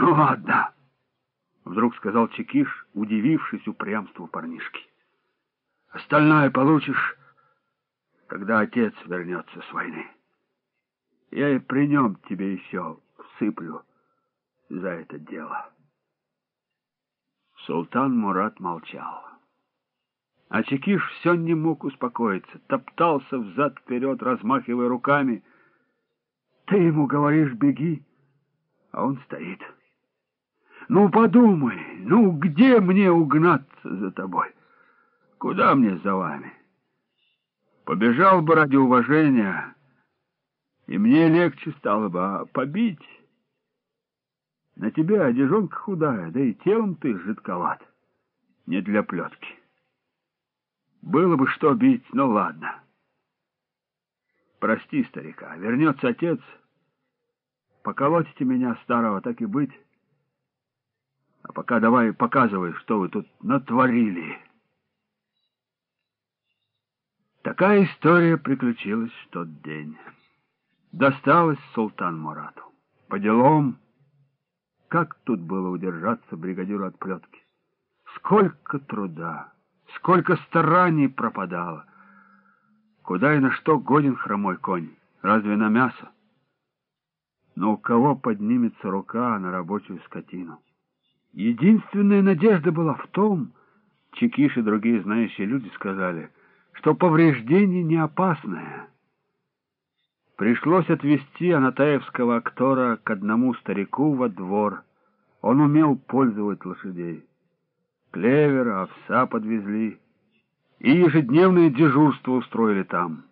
Ну ладно, вдруг сказал Чекиш, удивившись упрямству парнишки. Остальное получишь, когда отец вернется с войны. Я и при нем тебе еще всыплю за это дело. Султан Мурат молчал. А Чекиш все не мог успокоиться, топтался взад-вперед, размахивая руками. Ты ему говоришь «беги», а он стоит. Ну, подумай, ну, где мне угнаться за тобой? Куда мне за вами? Побежал бы ради уважения, и мне легче стало бы, а побить... На тебе одежонка худая, да и телом ты жидковат. Не для плетки. Было бы что бить, ну ладно. Прости, старика, вернется отец. Поколотите меня, старого, так и быть. А пока давай показывай, что вы тут натворили. Такая история приключилась в тот день. Досталось султан Мурату. По делам... Как тут было удержаться бригадиру от плетки? Сколько труда, сколько стараний пропадало. Куда и на что годен хромой конь? Разве на мясо? Но у кого поднимется рука на рабочую скотину? Единственная надежда была в том, Чекиш и другие знающие люди сказали, что повреждение не опасное. Пришлось отвезти анатаевского актора к одному старику во двор. Он умел пользовать лошадей. Клевера, овса подвезли. И ежедневное дежурство устроили там.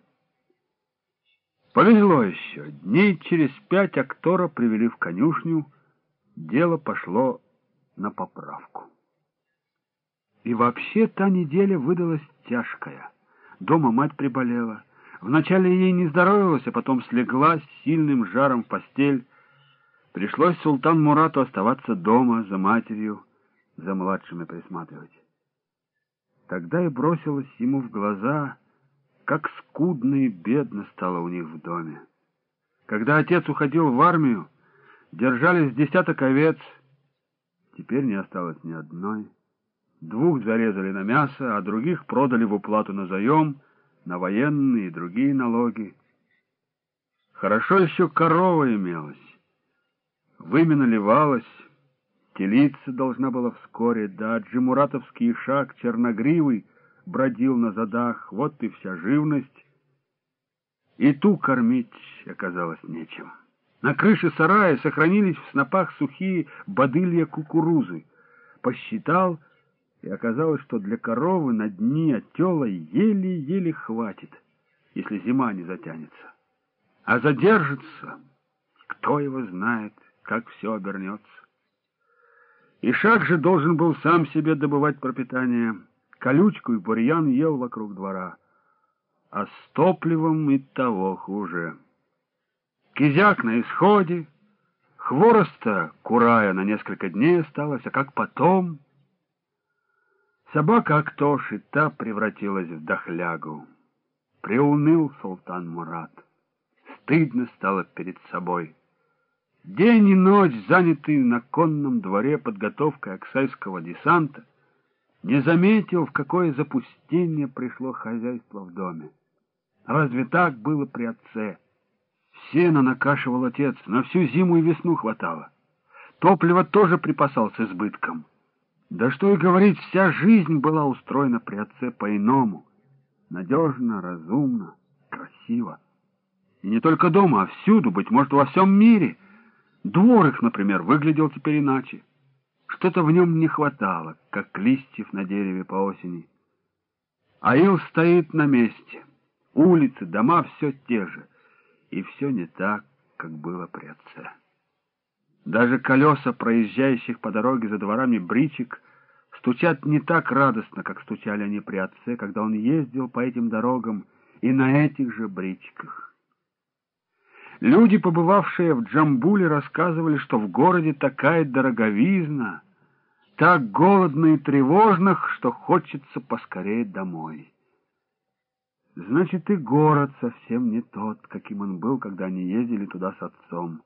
Повезло еще. Дней через пять актора привели в конюшню. Дело пошло на поправку. И вообще та неделя выдалась тяжкая. Дома мать приболела. Вначале ей не здоровилось, а потом слегла с сильным жаром в постель. Пришлось султан Мурату оставаться дома за матерью, за младшими присматривать. Тогда и бросилось ему в глаза, как скудно и бедно стало у них в доме. Когда отец уходил в армию, держались десяток овец, теперь не осталось ни одной. Двух зарезали на мясо, а других продали в уплату на заем — на военные и другие налоги. Хорошо еще корова имелась. Вымя телица должна была вскоре, да джимуратовский шаг черногривый бродил на задах, вот и вся живность. И ту кормить оказалось нечем. На крыше сарая сохранились в снопах сухие бодылья кукурузы. Посчитал — и оказалось, что для коровы на дне отела еле-еле хватит, если зима не затянется. А задержится, кто его знает, как все обернется. Ишак же должен был сам себе добывать пропитание. Колючку и бурьян ел вокруг двора. А с топливом и того хуже. Кизяк на исходе, хвороста, курая на несколько дней осталось, а как потом... Собака Актош и та превратилась в дохлягу. Приуныл султан Мурат. Стыдно стало перед собой. День и ночь, занятый на конном дворе подготовкой оксайского десанта, не заметил, в какое запустение пришло хозяйство в доме. Разве так было при отце? Сено накашивал отец, на всю зиму и весну хватало. Топливо тоже припасал с избытком. Да что и говорить, вся жизнь была устроена при отце по-иному. Надежно, разумно, красиво. И не только дома, а всюду, быть может, во всем мире. Двор их, например, выглядел теперь иначе. Что-то в нем не хватало, как листьев на дереве по осени. Аил стоит на месте. Улицы, дома все те же. И все не так, как было при отце. Даже колеса проезжающих по дороге за дворами бричек стучат не так радостно, как стучали они при отце, когда он ездил по этим дорогам и на этих же бричках. Люди, побывавшие в Джамбуле, рассказывали, что в городе такая дороговизна, так голодно и тревожно, что хочется поскорее домой. Значит, и город совсем не тот, каким он был, когда они ездили туда с отцом.